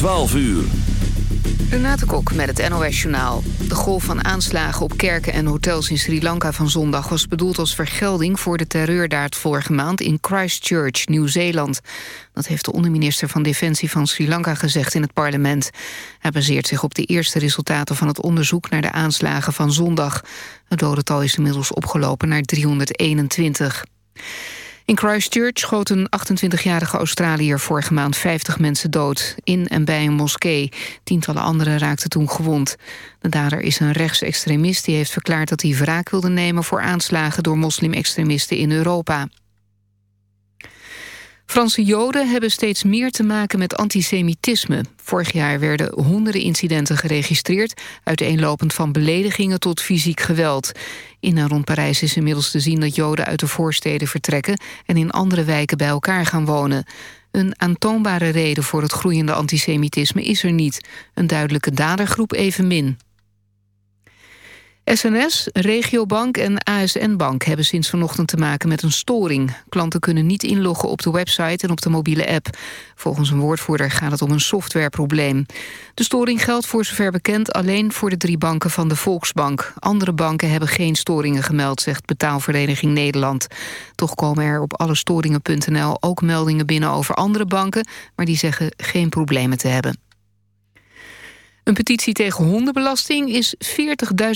12 uur. Renate Kok met het NOS Journaal. De golf van aanslagen op kerken en hotels in Sri Lanka van zondag... was bedoeld als vergelding voor de terreurdaad vorige maand... in Christchurch, Nieuw-Zeeland. Dat heeft de onderminister van Defensie van Sri Lanka gezegd in het parlement. Hij baseert zich op de eerste resultaten van het onderzoek... naar de aanslagen van zondag. Het dodental is inmiddels opgelopen naar 321. In Christchurch schoot een 28-jarige Australiër vorige maand 50 mensen dood. In en bij een moskee. Tientallen anderen raakten toen gewond. De dader is een rechtsextremist die heeft verklaard dat hij wraak wilde nemen... voor aanslagen door moslimextremisten in Europa. Franse Joden hebben steeds meer te maken met antisemitisme. Vorig jaar werden honderden incidenten geregistreerd... uiteenlopend van beledigingen tot fysiek geweld. In en rond Parijs is inmiddels te zien dat Joden uit de voorsteden vertrekken... en in andere wijken bij elkaar gaan wonen. Een aantoonbare reden voor het groeiende antisemitisme is er niet. Een duidelijke dadergroep evenmin. SNS, Regiobank en ASN Bank hebben sinds vanochtend te maken met een storing. Klanten kunnen niet inloggen op de website en op de mobiele app. Volgens een woordvoerder gaat het om een softwareprobleem. De storing geldt voor zover bekend alleen voor de drie banken van de Volksbank. Andere banken hebben geen storingen gemeld, zegt Betaalvereniging Nederland. Toch komen er op allestoringen.nl ook meldingen binnen over andere banken... maar die zeggen geen problemen te hebben. Een petitie tegen hondenbelasting is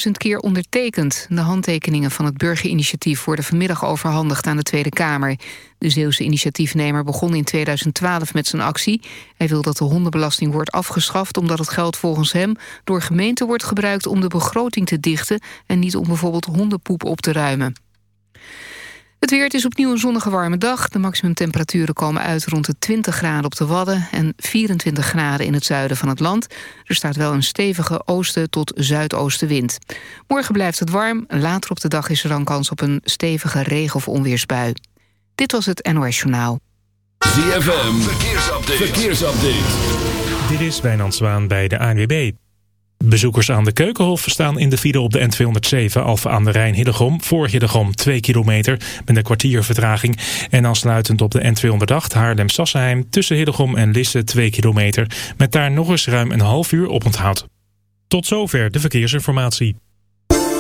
40.000 keer ondertekend. De handtekeningen van het burgerinitiatief worden vanmiddag overhandigd aan de Tweede Kamer. De Zeeuwse initiatiefnemer begon in 2012 met zijn actie. Hij wil dat de hondenbelasting wordt afgeschaft omdat het geld volgens hem door gemeenten wordt gebruikt om de begroting te dichten en niet om bijvoorbeeld hondenpoep op te ruimen. Het weer, het is opnieuw een zonnige warme dag. De maximumtemperaturen komen uit rond de 20 graden op de Wadden... en 24 graden in het zuiden van het land. Er staat wel een stevige oosten tot zuidoostenwind. Morgen blijft het warm. Later op de dag is er dan kans op een stevige regen- of onweersbui. Dit was het NOS Journaal. ZFM, verkeersupdate. verkeersupdate. Dit is Wijnand Zwaan bij de ANWB. Bezoekers aan de Keukenhof staan in de file op de N207 Alphen aan de Rijn Hillegom. Voor Hillegom 2 kilometer met een kwartier vertraging. En aansluitend op de N208 Haarlem-Sassenheim tussen Hillegom en Lisse 2 kilometer. Met daar nog eens ruim een half uur op onthoud. Tot zover de verkeersinformatie.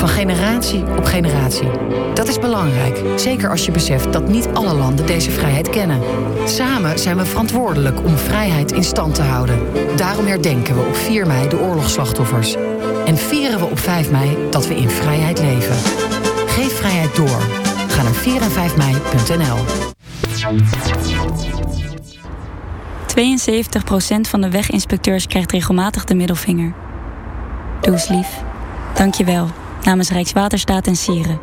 van generatie op generatie. Dat is belangrijk, zeker als je beseft dat niet alle landen deze vrijheid kennen. Samen zijn we verantwoordelijk om vrijheid in stand te houden. Daarom herdenken we op 4 mei de oorlogsslachtoffers. En vieren we op 5 mei dat we in vrijheid leven. Geef vrijheid door. Ga naar 4 en 5 mei.nl. 72% van de weginspecteurs krijgt regelmatig de middelvinger. Doe eens lief. Dank je wel namens Rijkswaterstaat en Sieren.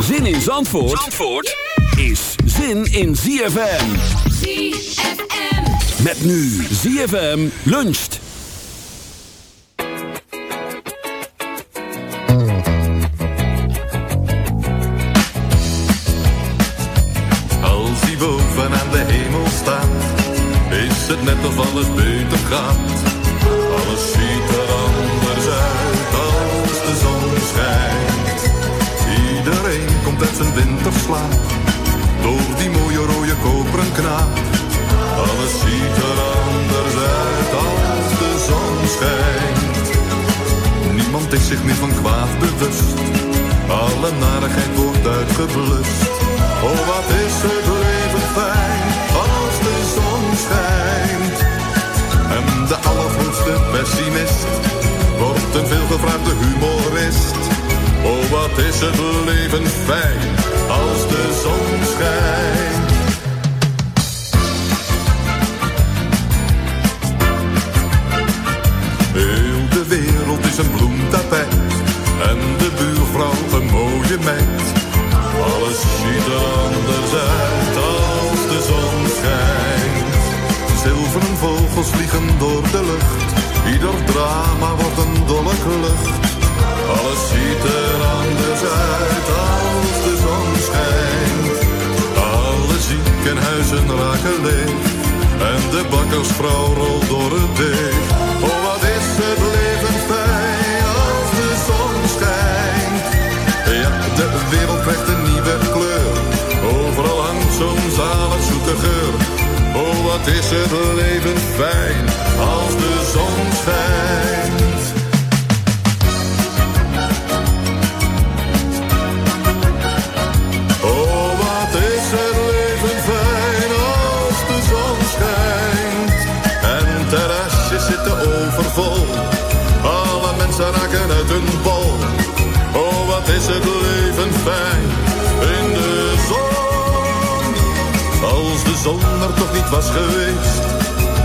Zin in Zandvoort, Zandvoort is zin in ZFM. ZFM. Met nu ZFM luncht. Als die boven aan de hemel staat, is het net of alles beter gaat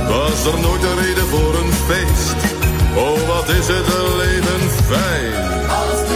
was er nooit een reden voor een feest. Oh, wat is het een leven fijn.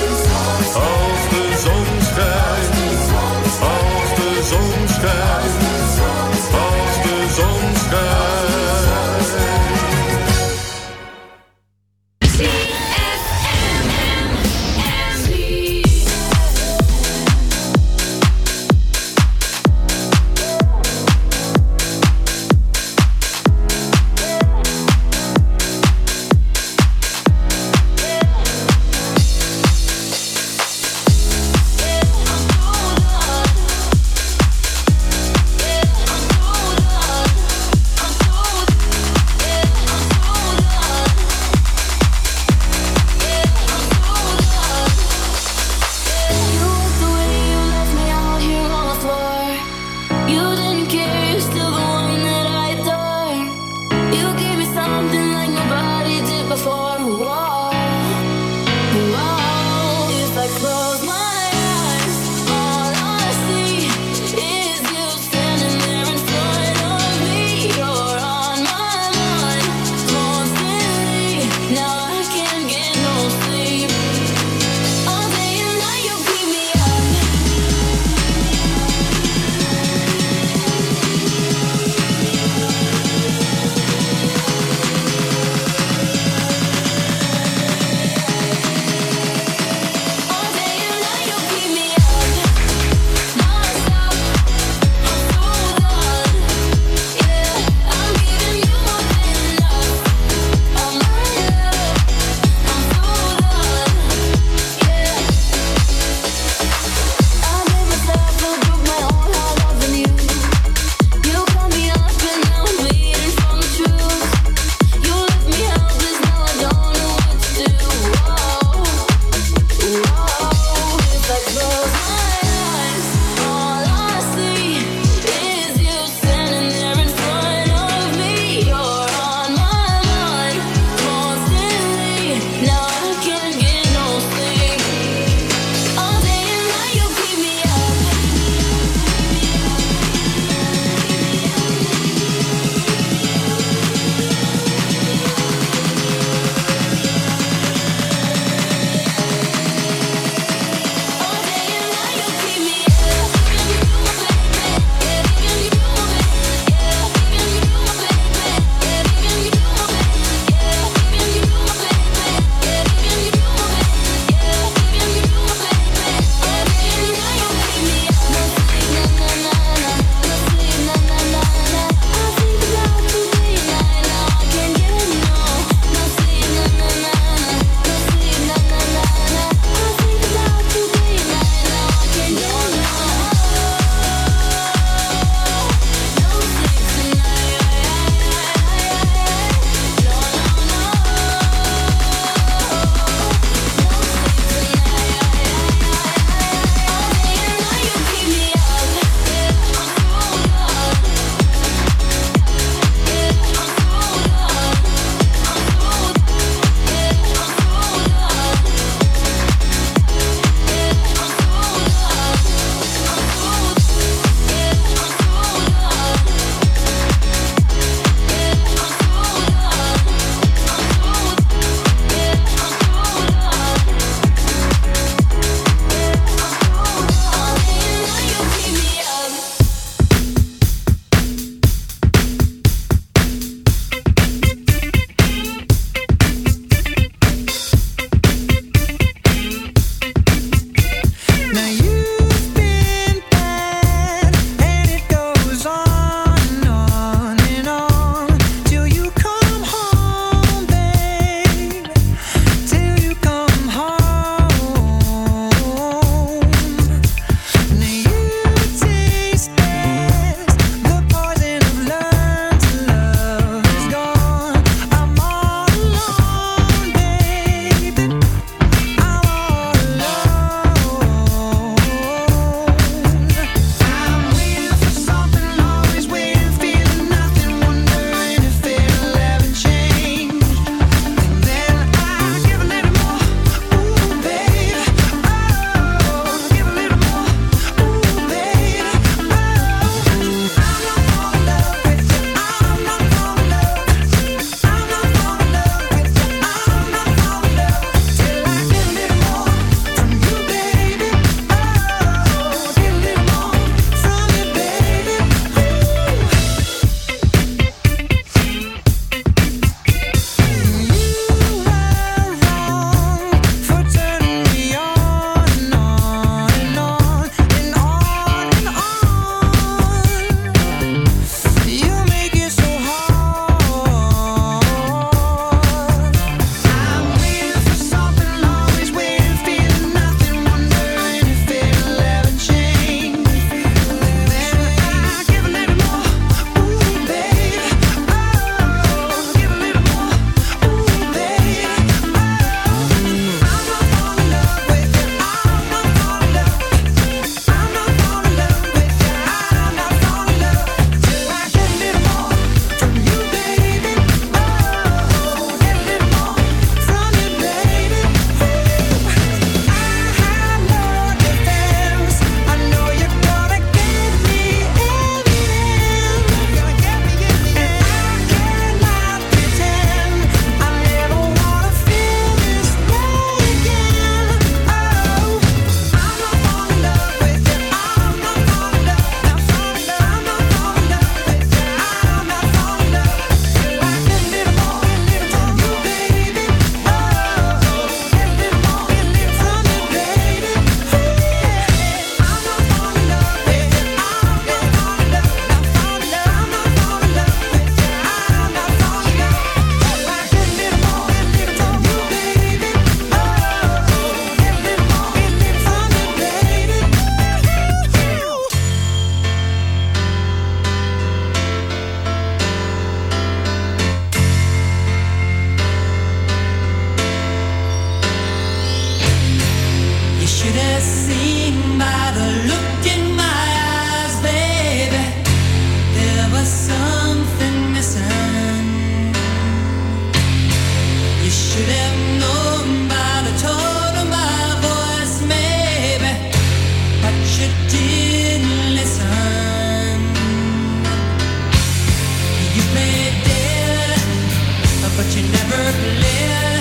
but you never lived.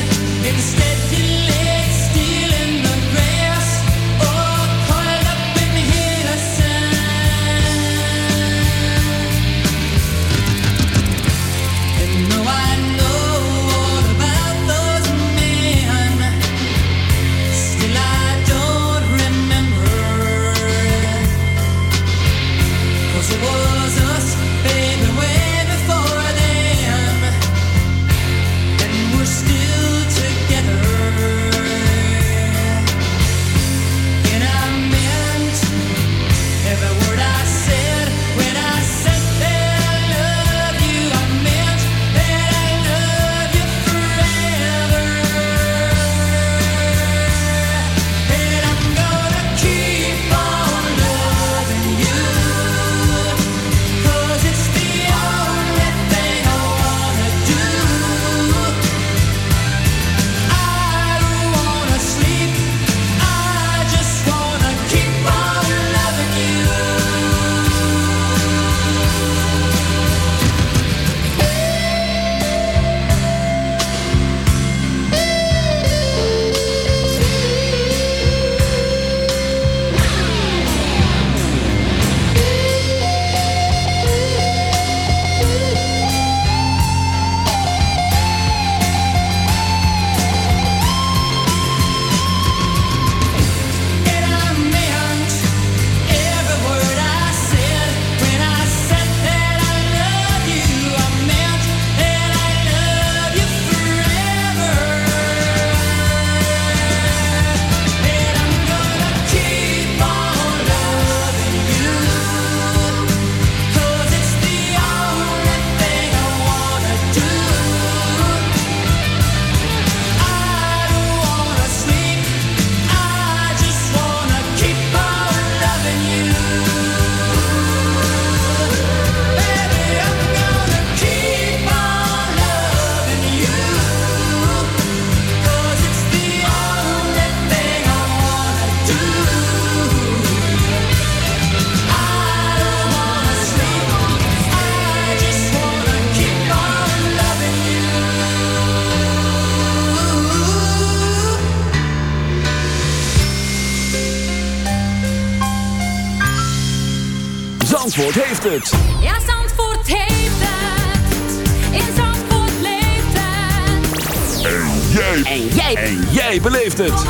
Het.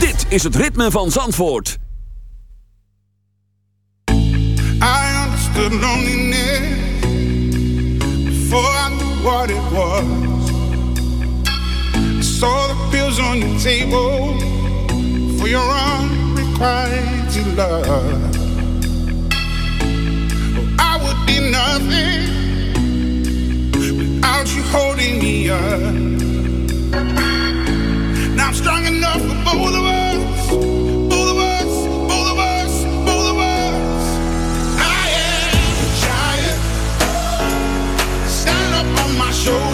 Dit is het ritme van Zandvoort. I understood loneliness before I knew what it was. I saw the pills on your table for your unrequited love. I would be nothing without you holding me up. Now I'm strong enough for both of us. Both. I am a giant. Stand up on my shoulders.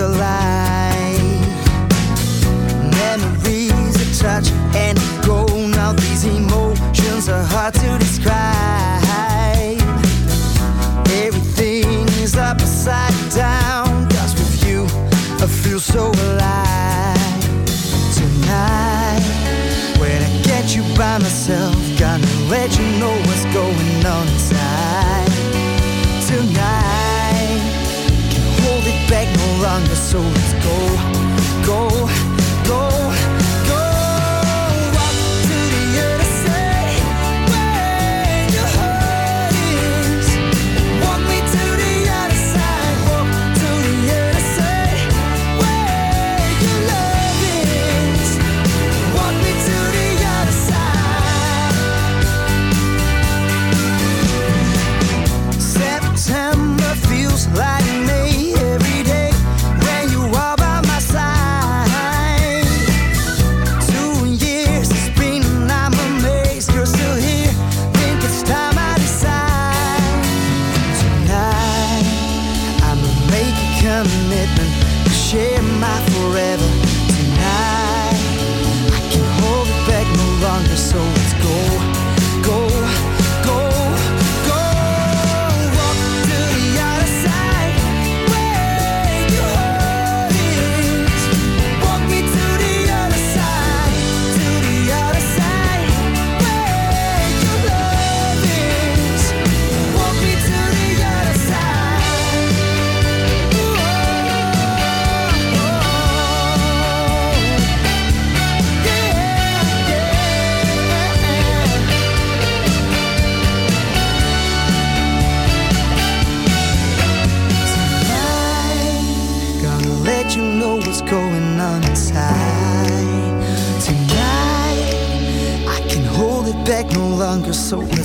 your life. Memories that touch so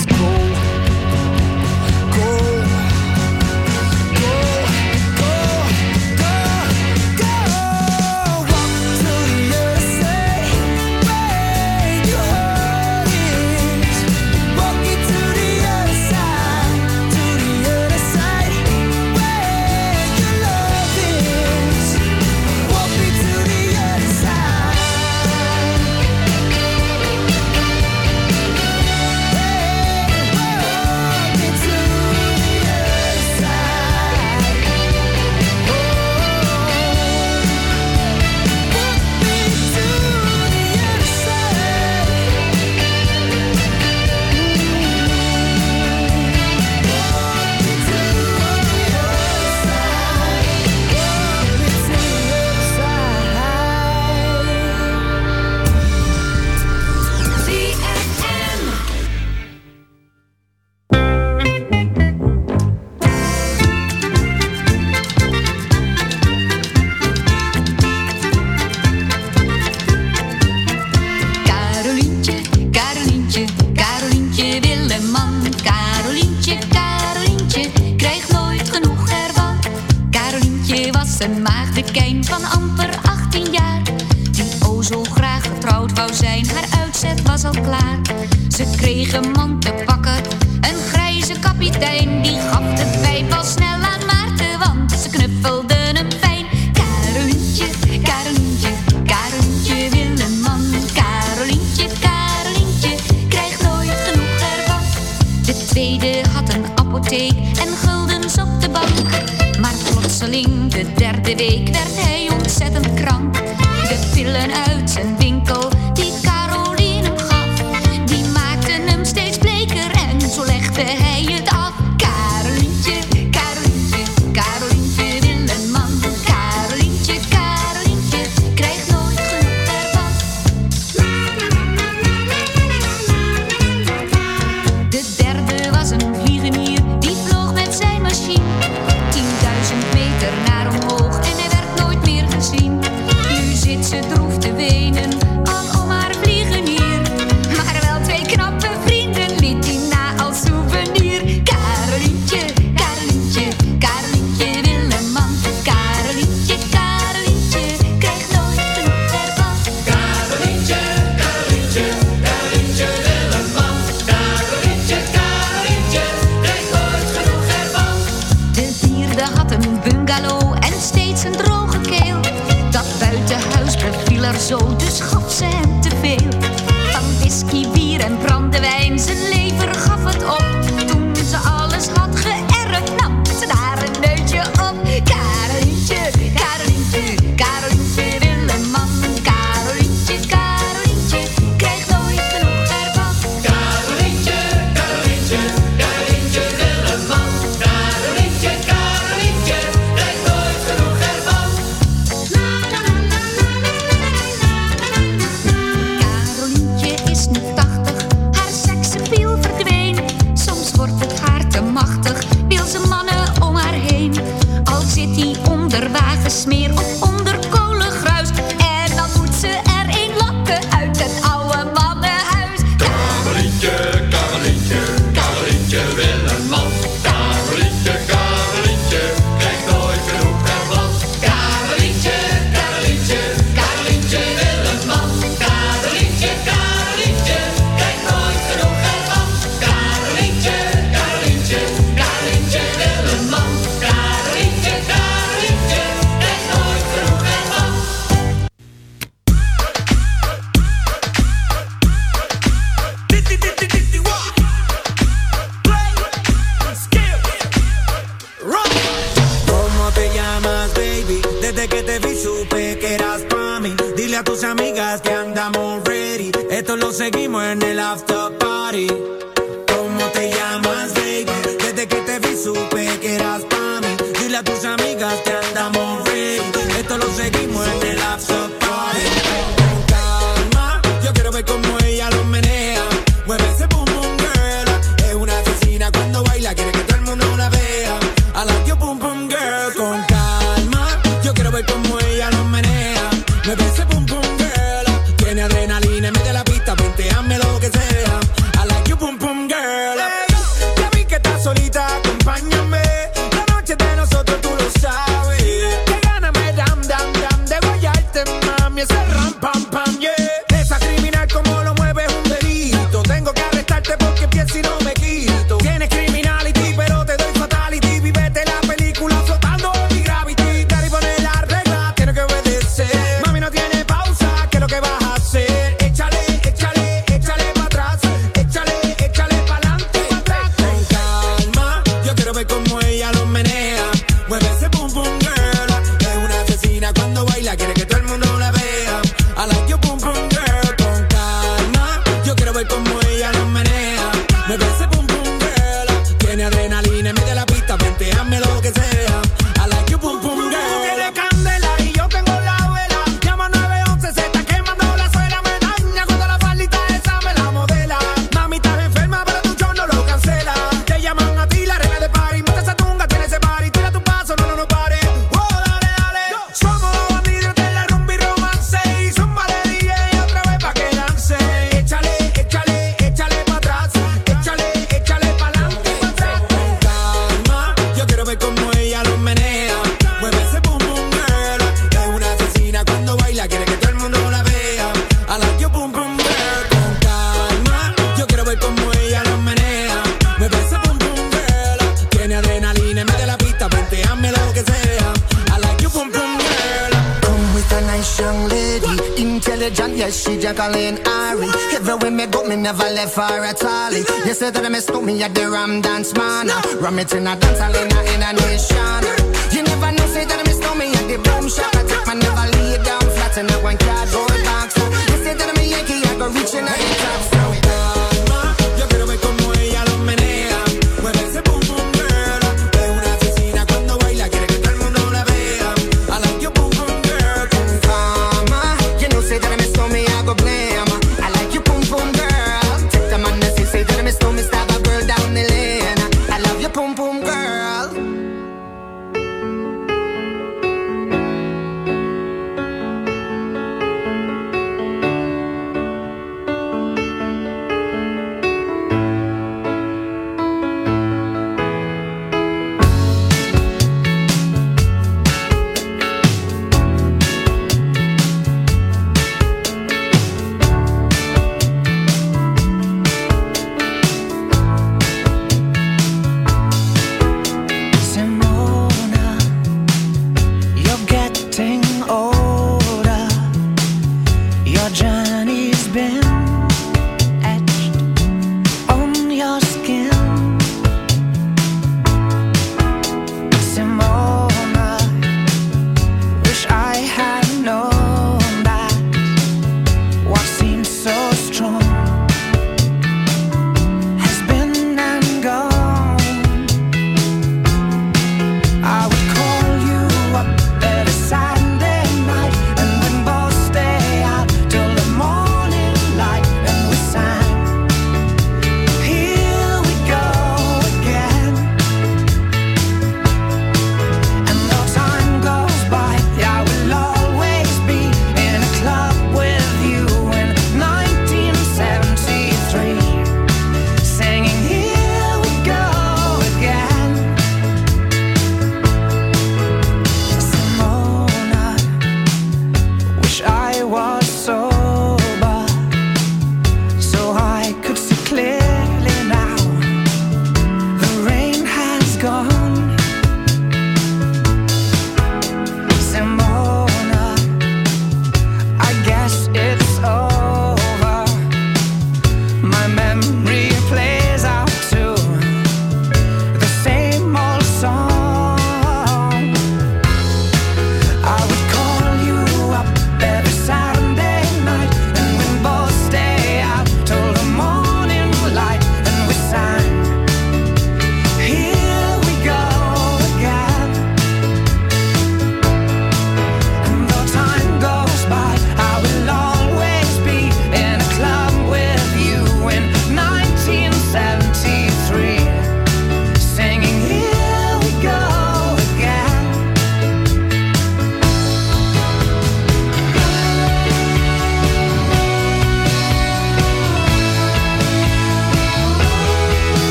Man. Ram it in a dance hall in a,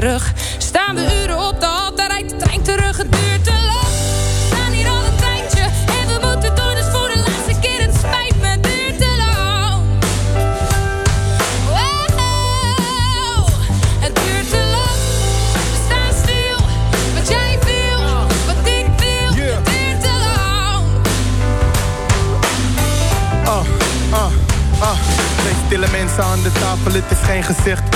terug. Staan we uren op de hal, daar rijdt de trein terug. Het duurt te lang. We staan hier al een tijdje en we moeten door, dus voor de laatste keer. Het spijt me, het duurt te lang. Wow, het duurt te lang. We staan stil, wat jij wil, wat ik wil. Het duurt te lang. Ah, ah, ah. Twee stille mensen aan de tafel, het is geen gezicht.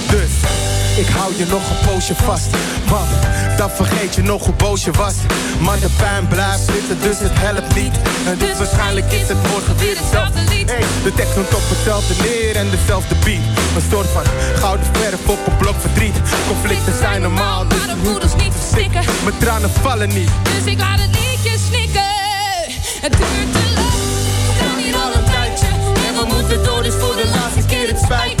Dus ik hou je nog een poosje vast. Want dan vergeet je nog hoe boos je was. Maar de pijn blijft zitten, dus het helpt niet. En dus waarschijnlijk is het morgen weer hetzelfde lied. Hey, de tekst komt op hetzelfde neer en dezelfde beat. Een soort van gouden verf op een blok verdriet. Conflicten zijn normaal, dus Maar de moeders niet verstikken. mijn tranen vallen niet. Dus ik laat het liedje snikken. Het duurt te lang. We staan hier al een tijdje. En we moeten door, dus voor de laatste keer. Het spijt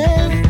live